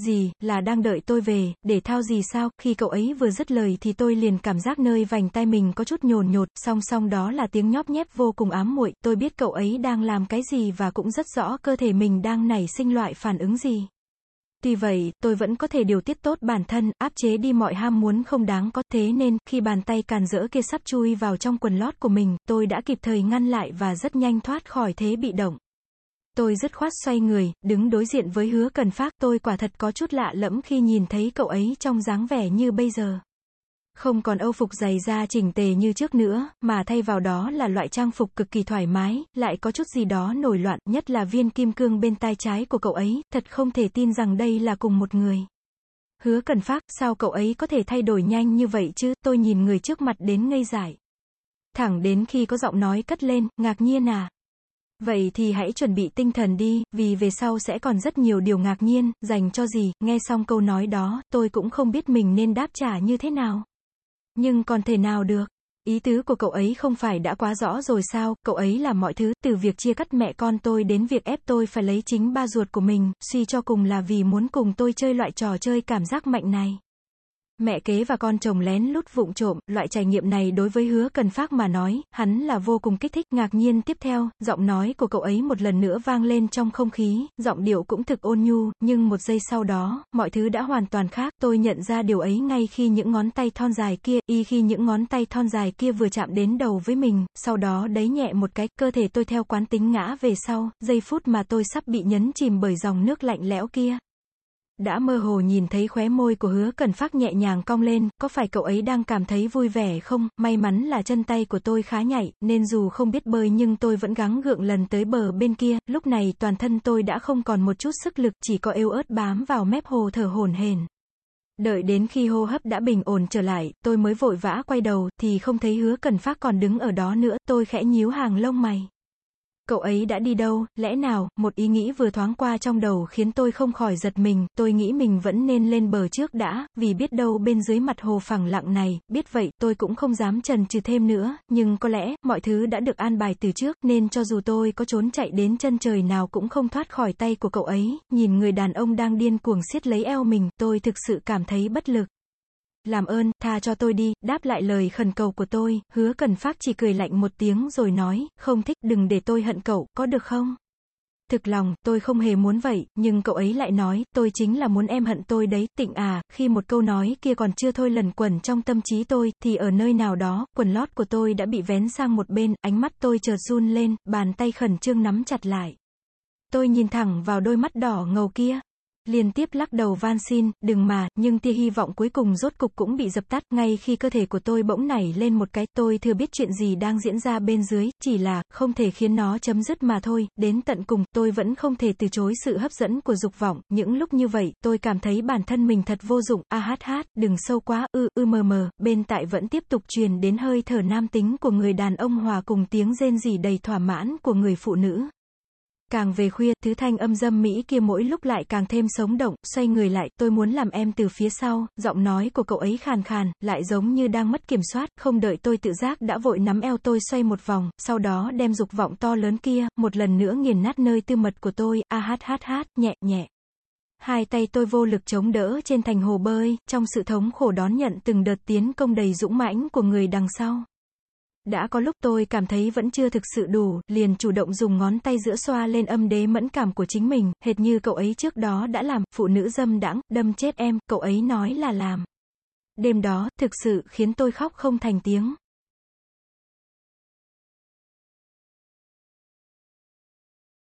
Gì, là đang đợi tôi về, để thao gì sao, khi cậu ấy vừa dứt lời thì tôi liền cảm giác nơi vành tay mình có chút nhồn nhột, song song đó là tiếng nhóp nhép vô cùng ám muội, tôi biết cậu ấy đang làm cái gì và cũng rất rõ cơ thể mình đang nảy sinh loại phản ứng gì. Tuy vậy, tôi vẫn có thể điều tiết tốt bản thân, áp chế đi mọi ham muốn không đáng có, thế nên, khi bàn tay càn rỡ kia sắp chui vào trong quần lót của mình, tôi đã kịp thời ngăn lại và rất nhanh thoát khỏi thế bị động. Tôi dứt khoát xoay người, đứng đối diện với hứa cần phát, tôi quả thật có chút lạ lẫm khi nhìn thấy cậu ấy trong dáng vẻ như bây giờ. Không còn âu phục dày da chỉnh tề như trước nữa, mà thay vào đó là loại trang phục cực kỳ thoải mái, lại có chút gì đó nổi loạn, nhất là viên kim cương bên tai trái của cậu ấy, thật không thể tin rằng đây là cùng một người. Hứa cần phát, sao cậu ấy có thể thay đổi nhanh như vậy chứ, tôi nhìn người trước mặt đến ngây dại. Thẳng đến khi có giọng nói cất lên, ngạc nhiên à. Vậy thì hãy chuẩn bị tinh thần đi, vì về sau sẽ còn rất nhiều điều ngạc nhiên, dành cho gì, nghe xong câu nói đó, tôi cũng không biết mình nên đáp trả như thế nào. Nhưng còn thể nào được? Ý tứ của cậu ấy không phải đã quá rõ rồi sao, cậu ấy làm mọi thứ, từ việc chia cắt mẹ con tôi đến việc ép tôi phải lấy chính ba ruột của mình, suy cho cùng là vì muốn cùng tôi chơi loại trò chơi cảm giác mạnh này. Mẹ kế và con chồng lén lút vụng trộm, loại trải nghiệm này đối với hứa cần phát mà nói, hắn là vô cùng kích thích, ngạc nhiên tiếp theo, giọng nói của cậu ấy một lần nữa vang lên trong không khí, giọng điệu cũng thực ôn nhu, nhưng một giây sau đó, mọi thứ đã hoàn toàn khác, tôi nhận ra điều ấy ngay khi những ngón tay thon dài kia, y khi những ngón tay thon dài kia vừa chạm đến đầu với mình, sau đó đấy nhẹ một cái, cơ thể tôi theo quán tính ngã về sau, giây phút mà tôi sắp bị nhấn chìm bởi dòng nước lạnh lẽo kia, đã mơ hồ nhìn thấy khóe môi của hứa cần phát nhẹ nhàng cong lên, có phải cậu ấy đang cảm thấy vui vẻ không, may mắn là chân tay của tôi khá nhạy, nên dù không biết bơi nhưng tôi vẫn gắng gượng lần tới bờ bên kia, lúc này toàn thân tôi đã không còn một chút sức lực, chỉ có yêu ớt bám vào mép hồ thở hổn hển. Đợi đến khi hô hấp đã bình ổn trở lại, tôi mới vội vã quay đầu, thì không thấy hứa cần phát còn đứng ở đó nữa, tôi khẽ nhíu hàng lông mày. Cậu ấy đã đi đâu, lẽ nào, một ý nghĩ vừa thoáng qua trong đầu khiến tôi không khỏi giật mình, tôi nghĩ mình vẫn nên lên bờ trước đã, vì biết đâu bên dưới mặt hồ phẳng lặng này, biết vậy, tôi cũng không dám trần trừ thêm nữa, nhưng có lẽ, mọi thứ đã được an bài từ trước, nên cho dù tôi có trốn chạy đến chân trời nào cũng không thoát khỏi tay của cậu ấy, nhìn người đàn ông đang điên cuồng siết lấy eo mình, tôi thực sự cảm thấy bất lực. Làm ơn, tha cho tôi đi, đáp lại lời khẩn cầu của tôi, hứa cần phát chỉ cười lạnh một tiếng rồi nói, không thích, đừng để tôi hận cậu, có được không? Thực lòng, tôi không hề muốn vậy, nhưng cậu ấy lại nói, tôi chính là muốn em hận tôi đấy, tịnh à, khi một câu nói kia còn chưa thôi lần quẩn trong tâm trí tôi, thì ở nơi nào đó, quần lót của tôi đã bị vén sang một bên, ánh mắt tôi chợt run lên, bàn tay khẩn trương nắm chặt lại. Tôi nhìn thẳng vào đôi mắt đỏ ngầu kia, liên tiếp lắc đầu van xin, đừng mà, nhưng tia hy vọng cuối cùng rốt cục cũng bị dập tắt, ngay khi cơ thể của tôi bỗng nảy lên một cái, tôi thừa biết chuyện gì đang diễn ra bên dưới, chỉ là, không thể khiến nó chấm dứt mà thôi, đến tận cùng, tôi vẫn không thể từ chối sự hấp dẫn của dục vọng, những lúc như vậy, tôi cảm thấy bản thân mình thật vô dụng, a hát hát, đừng sâu quá, ư, ư mờ mờ, bên tại vẫn tiếp tục truyền đến hơi thở nam tính của người đàn ông hòa cùng tiếng rên rỉ đầy thỏa mãn của người phụ nữ. Càng về khuya, thứ thanh âm dâm mỹ kia mỗi lúc lại càng thêm sống động, xoay người lại, tôi muốn làm em từ phía sau, giọng nói của cậu ấy khàn khàn, lại giống như đang mất kiểm soát, không đợi tôi tự giác đã vội nắm eo tôi xoay một vòng, sau đó đem dục vọng to lớn kia, một lần nữa nghiền nát nơi tư mật của tôi, a hát hát hát, nhẹ nhẹ. Hai tay tôi vô lực chống đỡ trên thành hồ bơi, trong sự thống khổ đón nhận từng đợt tiến công đầy dũng mãnh của người đằng sau. Đã có lúc tôi cảm thấy vẫn chưa thực sự đủ, liền chủ động dùng ngón tay giữa xoa lên âm đế mẫn cảm của chính mình, hệt như cậu ấy trước đó đã làm, phụ nữ dâm đãng, đâm chết em, cậu ấy nói là làm. Đêm đó, thực sự khiến tôi khóc không thành tiếng.